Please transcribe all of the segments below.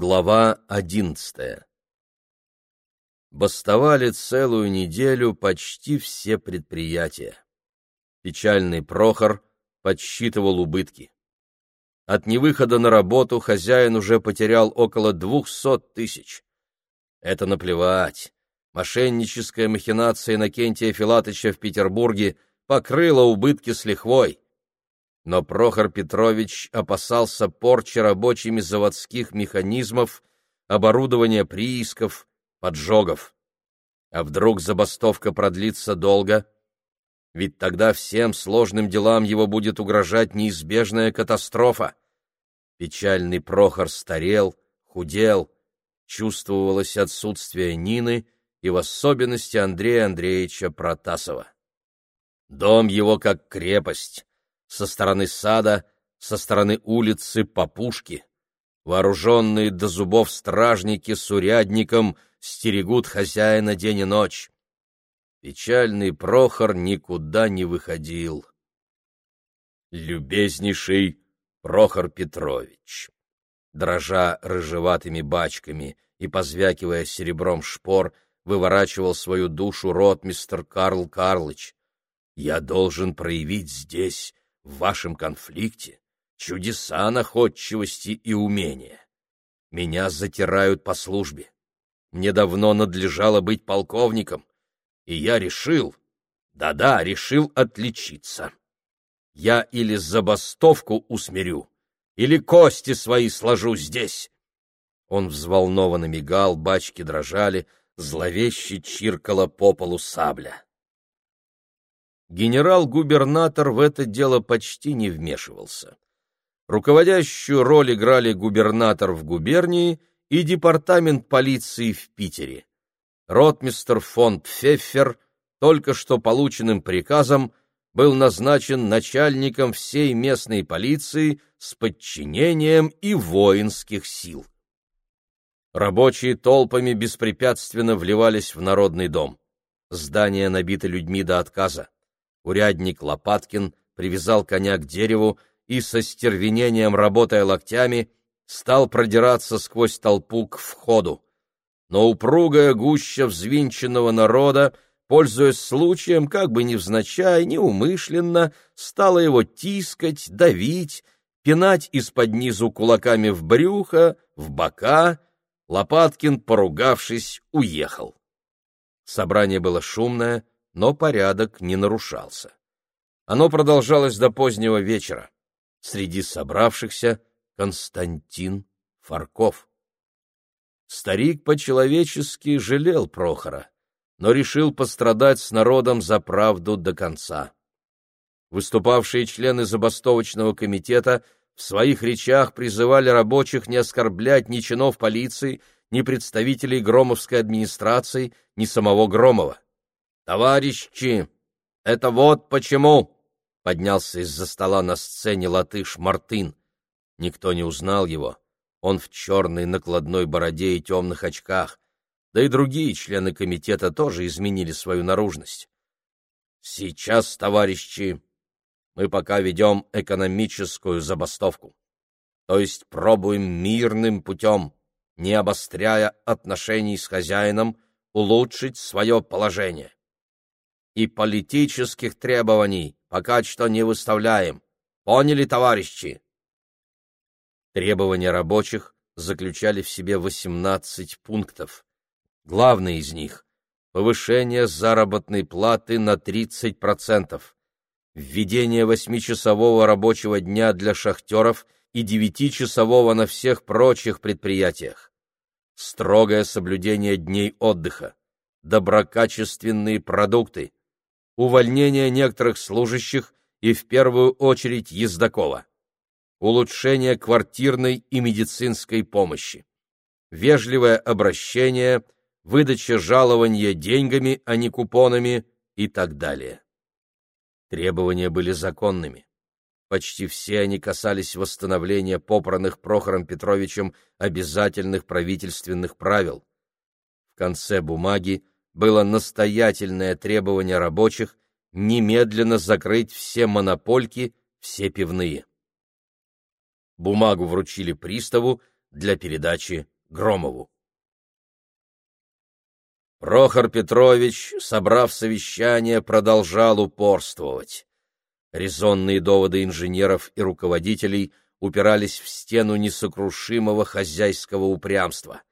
Глава одиннадцатая Бастовали целую неделю почти все предприятия. Печальный Прохор подсчитывал убытки. От невыхода на работу хозяин уже потерял около двухсот тысяч. Это наплевать. Мошенническая махинация Иннокентия Филатыча в Петербурге покрыла убытки с лихвой. Но Прохор Петрович опасался порчи рабочими заводских механизмов, оборудования приисков, поджогов. А вдруг забастовка продлится долго? Ведь тогда всем сложным делам его будет угрожать неизбежная катастрофа. Печальный Прохор старел, худел, чувствовалось отсутствие Нины и в особенности Андрея Андреевича Протасова. Дом его как крепость, со стороны сада, со стороны улицы по пушке. Вооруженные до зубов стражники с урядником стерегут хозяина день и ночь. Печальный Прохор никуда не выходил. Любезнейший Прохор Петрович, дрожа рыжеватыми бачками и позвякивая серебром шпор, выворачивал свою душу ротмистер Карл Карлыч. Я должен проявить здесь, в вашем конфликте, чудеса находчивости и умения. Меня затирают по службе. Мне давно надлежало быть полковником, и я решил, да-да, решил отличиться. Я или забастовку усмирю, или кости свои сложу здесь. Он взволнованно мигал, бачки дрожали, зловеще чиркала по полу сабля. Генерал-губернатор в это дело почти не вмешивался. Руководящую роль играли губернатор в губернии и департамент полиции в Питере. Ротмистер фон Пфеффер только что полученным приказом был назначен начальником всей местной полиции с подчинением и воинских сил. Рабочие толпами беспрепятственно вливались в Народный дом. Здание набито людьми до отказа. Урядник Лопаткин привязал коня к дереву и со стервенением, работая локтями, стал продираться сквозь толпу к входу. Но упругая гуща взвинченного народа, пользуясь случаем, как бы невзначай, неумышленно, стала его тискать, давить, пинать из-под низу кулаками в брюхо, в бока. Лопаткин, поругавшись, уехал. Собрание было шумное, но порядок не нарушался. Оно продолжалось до позднего вечера. Среди собравшихся Константин Фарков. Старик по-человечески жалел Прохора, но решил пострадать с народом за правду до конца. Выступавшие члены забастовочного комитета в своих речах призывали рабочих не оскорблять ни чинов полиции, ни представителей Громовской администрации, ни самого Громова. «Товарищи, это вот почему!» — поднялся из-за стола на сцене латыш Мартын. Никто не узнал его. Он в черной накладной бороде и темных очках. Да и другие члены комитета тоже изменили свою наружность. «Сейчас, товарищи, мы пока ведем экономическую забастовку. То есть пробуем мирным путем, не обостряя отношений с хозяином, улучшить свое положение. И политических требований пока что не выставляем. Поняли, товарищи? Требования рабочих заключали в себе 18 пунктов. Главный из них — повышение заработной платы на 30%, введение восьмичасового рабочего дня для шахтеров и девятичасового на всех прочих предприятиях, строгое соблюдение дней отдыха, доброкачественные продукты, увольнение некоторых служащих и в первую очередь Ездакова, улучшение квартирной и медицинской помощи, вежливое обращение, выдача жалования деньгами, а не купонами и так далее. Требования были законными. Почти все они касались восстановления попранных Прохором Петровичем обязательных правительственных правил. В конце бумаги было настоятельное требование рабочих немедленно закрыть все монопольки, все пивные. Бумагу вручили приставу, для передачи Громову. Прохор Петрович, собрав совещание, продолжал упорствовать. Резонные доводы инженеров и руководителей упирались в стену несокрушимого хозяйского упрямства.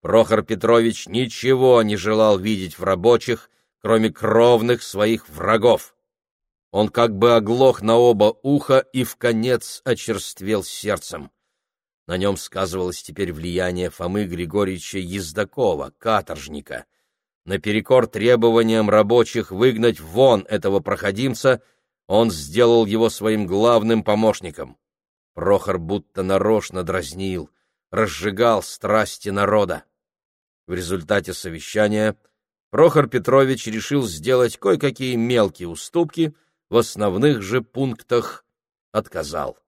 Прохор Петрович ничего не желал видеть в рабочих, кроме кровных своих врагов. Он как бы оглох на оба уха и в конец очерствел сердцем. На нем сказывалось теперь влияние Фомы Григорьевича Ездакова, каторжника. Наперекор требованиям рабочих выгнать вон этого проходимца, он сделал его своим главным помощником. Прохор будто нарочно дразнил, разжигал страсти народа. В результате совещания Прохор Петрович решил сделать кое-какие мелкие уступки, в основных же пунктах отказал.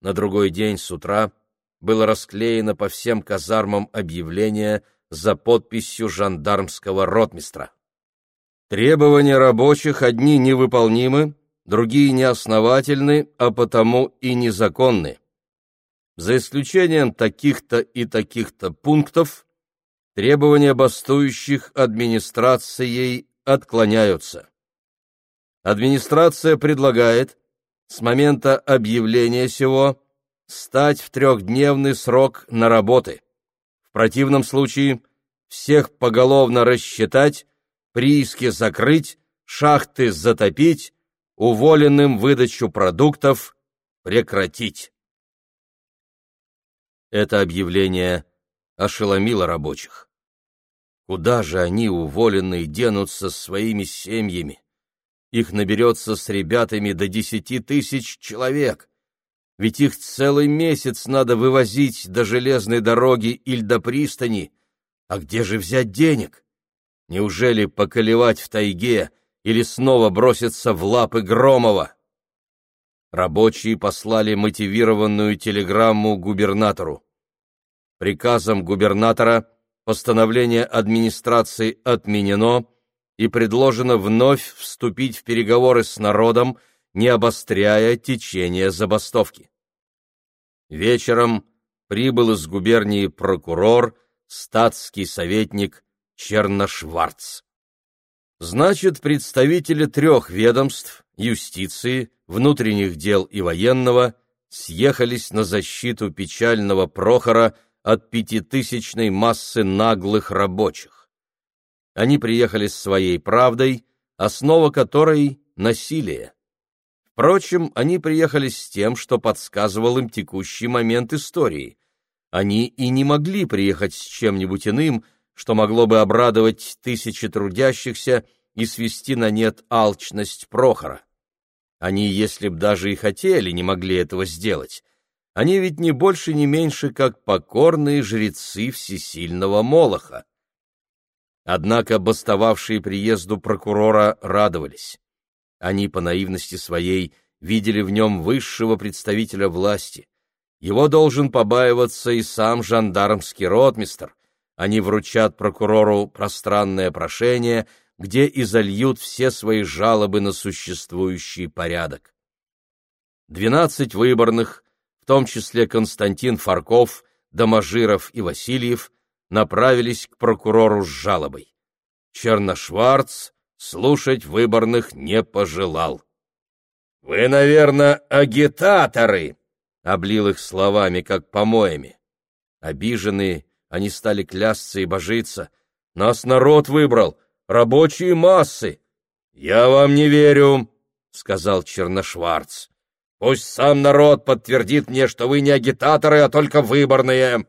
На другой день с утра было расклеено по всем казармам объявление за подписью жандармского ротмистра. Требования рабочих одни невыполнимы, другие неосновательны, а потому и незаконны. За исключением таких-то и таких-то пунктов требования бастующих администрацией отклоняются. Администрация предлагает с момента объявления сего стать в трехдневный срок на работы. В противном случае всех поголовно рассчитать, прииски закрыть, шахты затопить, уволенным выдачу продуктов прекратить. Это объявление ошеломило рабочих. Куда же они, уволенные, денутся с своими семьями? Их наберется с ребятами до десяти тысяч человек. Ведь их целый месяц надо вывозить до железной дороги или до пристани. А где же взять денег? Неужели поколевать в тайге или снова броситься в лапы Громова? Рабочие послали мотивированную телеграмму губернатору. Приказом губернатора постановление администрации отменено и предложено вновь вступить в переговоры с народом, не обостряя течение забастовки. Вечером прибыл из губернии прокурор, статский советник Черношварц. Значит, представители трех ведомств – юстиции, внутренних дел и военного – съехались на защиту печального Прохора – от пятитысячной массы наглых рабочих. Они приехали с своей правдой, основа которой — насилие. Впрочем, они приехали с тем, что подсказывал им текущий момент истории. Они и не могли приехать с чем-нибудь иным, что могло бы обрадовать тысячи трудящихся и свести на нет алчность Прохора. Они, если б даже и хотели, не могли этого сделать. Они ведь не больше, не меньше, как покорные жрецы всесильного Молоха. Однако бастовавшие приезду прокурора радовались. Они по наивности своей видели в нем высшего представителя власти. Его должен побаиваться и сам жандармский ротмистр. Они вручат прокурору пространное прошение, где изольют все свои жалобы на существующий порядок. Двенадцать выборных, в том числе Константин Фарков, Доможиров и Васильев, направились к прокурору с жалобой. Черношварц слушать выборных не пожелал. «Вы, наверное, агитаторы!» — облил их словами, как помоями. Обиженные, они стали клясться и божиться. «Нас народ выбрал, рабочие массы!» «Я вам не верю!» — сказал Черношварц. Пусть сам народ подтвердит мне, что вы не агитаторы, а только выборные.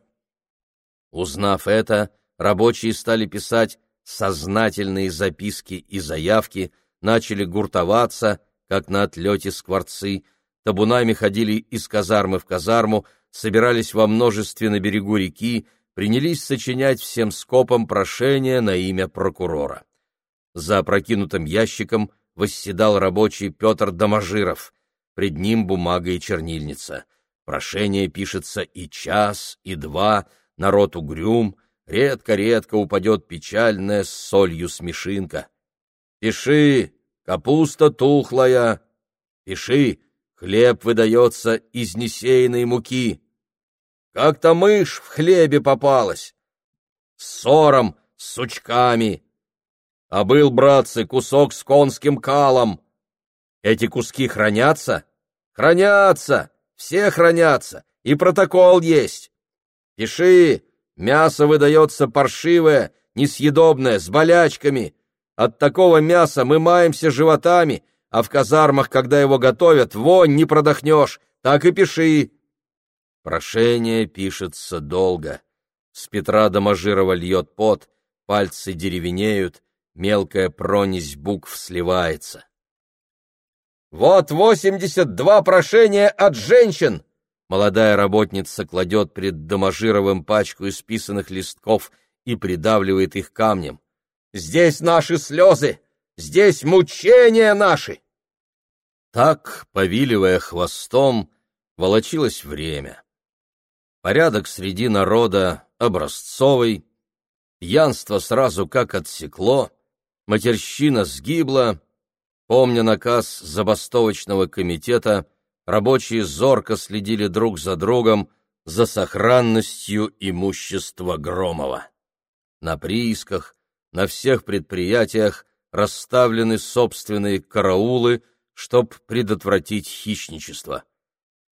Узнав это, рабочие стали писать сознательные записки и заявки, начали гуртоваться, как на отлете скворцы, табунами ходили из казармы в казарму, собирались во множестве на берегу реки, принялись сочинять всем скопом прошение на имя прокурора. За опрокинутым ящиком восседал рабочий Петр Доможиров — пред ним бумага и чернильница. Прошение пишется и час, и два, народ угрюм, редко-редко упадет печальная с солью смешинка. Пиши, капуста тухлая, пиши, хлеб выдается из несеянной муки. как-то мышь в хлебе попалась. С сором, с сучками. А был, братцы, кусок с конским калом. Эти куски хранятся? Хранятся, все хранятся, и протокол есть. Пиши, мясо выдается паршивое, несъедобное, с болячками. От такого мяса мы маемся животами, а в казармах, когда его готовят, вонь не продохнешь, так и пиши. Прошение пишется долго. С Петра до Мажирова льет пот, пальцы деревенеют, мелкая пронись букв сливается. «Вот восемьдесят два прошения от женщин!» Молодая работница кладет пред Доможировым пачку исписанных листков и придавливает их камнем. «Здесь наши слезы! Здесь мучения наши!» Так, повиливая хвостом, волочилось время. Порядок среди народа образцовый, пьянство сразу как отсекло, матерщина сгибла, помня наказ забастовочного комитета, рабочие зорко следили друг за другом за сохранностью имущества Громова. На приисках, на всех предприятиях расставлены собственные караулы, чтоб предотвратить хищничество.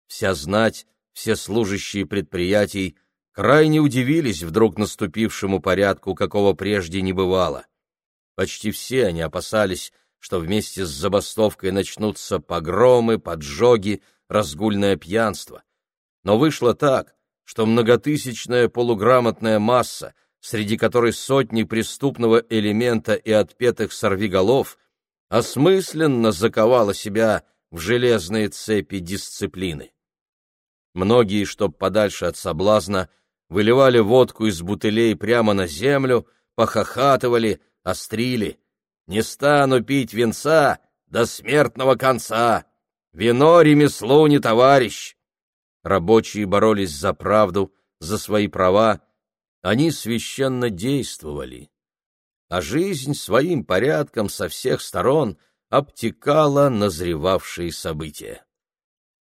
Вся знать, все служащие предприятий крайне удивились вдруг наступившему порядку, какого прежде не бывало. Почти все они опасались, что вместе с забастовкой начнутся погромы, поджоги, разгульное пьянство. Но вышло так, что многотысячная полуграмотная масса, среди которой сотни преступного элемента и отпетых сорвиголов, осмысленно заковала себя в железные цепи дисциплины. Многие, чтоб подальше от соблазна, выливали водку из бутылей прямо на землю, похохатывали, острили. «Не стану пить венца до смертного конца! Вино ремеслу не товарищ!» Рабочие боролись за правду, за свои права. Они священно действовали. А жизнь своим порядком со всех сторон обтекала назревавшие события.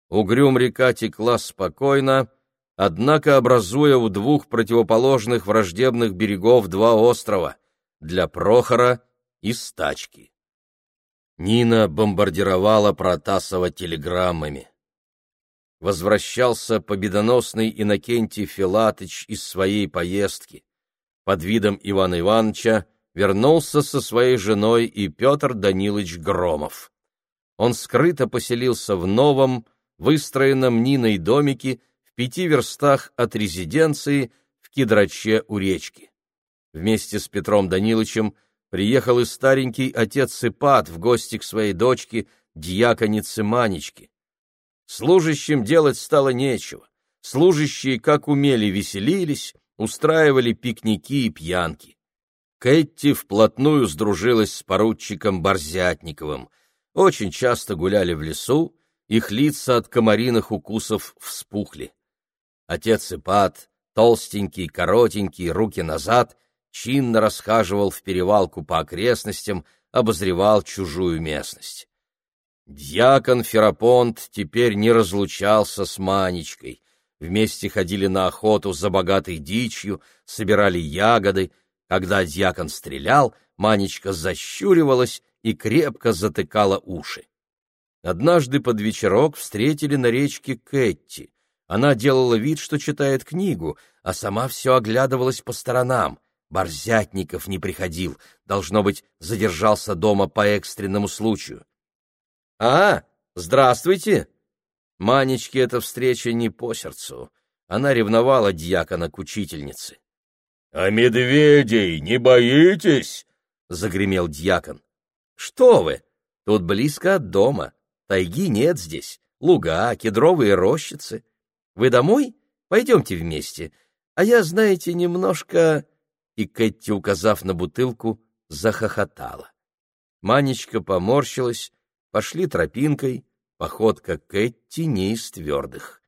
Угрюм река текла спокойно, однако образуя у двух противоположных враждебных берегов два острова — для Прохора и Стачки. Нина бомбардировала Протасова телеграммами. Возвращался победоносный Иннокентий Филатыч из своей поездки. Под видом Ивана Ивановича вернулся со своей женой и Петр Данилович Громов. Он скрыто поселился в новом, выстроенном Ниной домике пяти верстах от резиденции в Кедраче у речки. Вместе с Петром Даниловичем приехал и старенький отец Ипат в гости к своей дочке, дьяконице Манечке. Служащим делать стало нечего. Служащие, как умели, веселились, устраивали пикники и пьянки. Кэтти вплотную сдружилась с поручиком Борзятниковым. Очень часто гуляли в лесу, их лица от комариных укусов вспухли. Отец Ипат, толстенький, коротенький, руки назад, чинно расхаживал в перевалку по окрестностям, обозревал чужую местность. Дьякон Ферапонт теперь не разлучался с Манечкой. Вместе ходили на охоту за богатой дичью, собирали ягоды. Когда дьякон стрелял, Манечка защуривалась и крепко затыкала уши. Однажды под вечерок встретили на речке Кэтти. Она делала вид, что читает книгу, а сама все оглядывалась по сторонам. Борзятников не приходил, должно быть, задержался дома по экстренному случаю. — А, здравствуйте! Манечке эта встреча не по сердцу. Она ревновала дьякона к учительнице. — А медведей не боитесь? — загремел дьякон. — Что вы! Тут близко от дома. Тайги нет здесь. Луга, кедровые рощицы. Вы домой? Пойдемте вместе. А я, знаете, немножко...» И Кэти, указав на бутылку, захохотала. Манечка поморщилась, пошли тропинкой, походка Кэти не из твердых.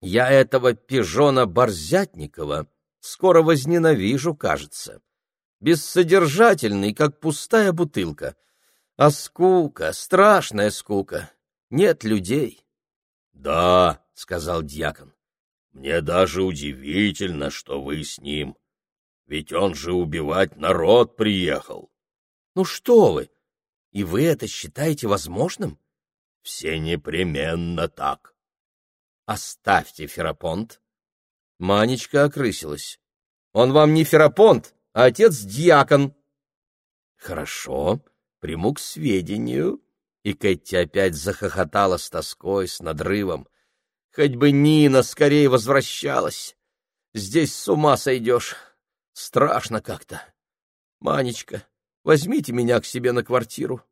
«Я этого пижона Борзятникова скоро возненавижу, кажется. Бессодержательный, как пустая бутылка. А скука, страшная скука. Нет людей». «Да», сказал дьякон. Мне даже удивительно, что вы с ним. Ведь он же убивать народ приехал. Ну что вы? И вы это считаете возможным? Все непременно так. Оставьте Ферапонт. Манечка окрысилась. Он вам не Ферапонт, а отец-дьякон. Хорошо, приму к сведению. И Кэти опять захохотала с тоской, с надрывом. Хоть бы Нина скорее возвращалась. Здесь с ума сойдешь. Страшно как-то. Манечка, возьмите меня к себе на квартиру.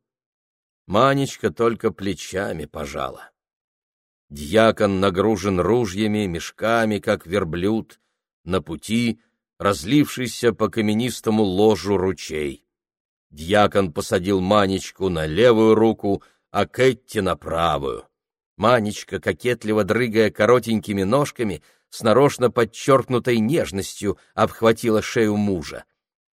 Манечка только плечами пожала. Дьякон нагружен ружьями, мешками, как верблюд, на пути разлившийся по каменистому ложу ручей. Дьякон посадил Манечку на левую руку, а Кэтти на правую. Манечка, кокетливо дрыгая коротенькими ножками, с нарочно подчеркнутой нежностью обхватила шею мужа.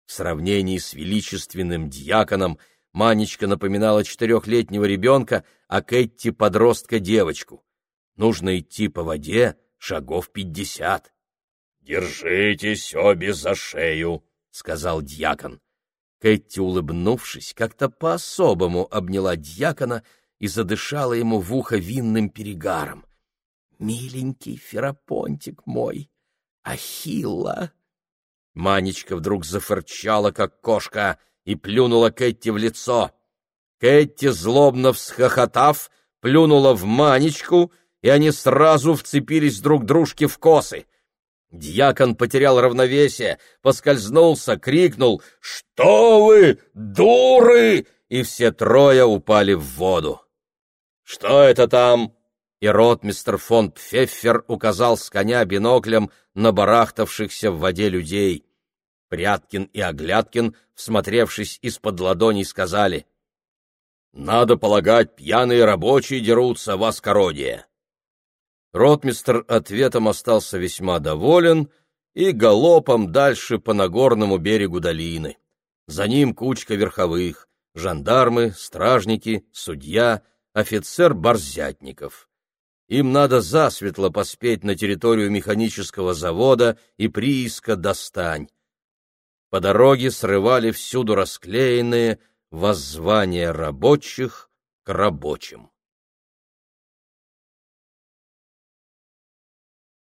В сравнении с величественным дьяконом Манечка напоминала четырехлетнего ребенка, а Кэтти — подростка-девочку. Нужно идти по воде шагов пятьдесят. — Держитесь обе за шею, — сказал дьякон. Кэтти, улыбнувшись, как-то по-особому обняла дьякона и задышала ему в ухо винным перегаром. «Миленький Ферапонтик мой! Ахилла!» Манечка вдруг зафырчала, как кошка, и плюнула Кэтти в лицо. Кэтти, злобно всхохотав, плюнула в Манечку, и они сразу вцепились друг дружке в косы. Дьякон потерял равновесие, поскользнулся, крикнул «Что вы, дуры!» и все трое упали в воду. «Что это там?» И ротмистер фон Пфеффер указал с коня биноклем на барахтавшихся в воде людей. Пряткин и Оглядкин, всмотревшись из-под ладоней, сказали «Надо полагать, пьяные рабочие дерутся в Аскородие». Ротмистр ответом остался весьма доволен и галопом дальше по Нагорному берегу долины. За ним кучка верховых, жандармы, стражники, судья, офицер Борзятников. Им надо засветло поспеть на территорию механического завода и прииска «Достань». По дороге срывали всюду расклеенные воззвания рабочих к рабочим.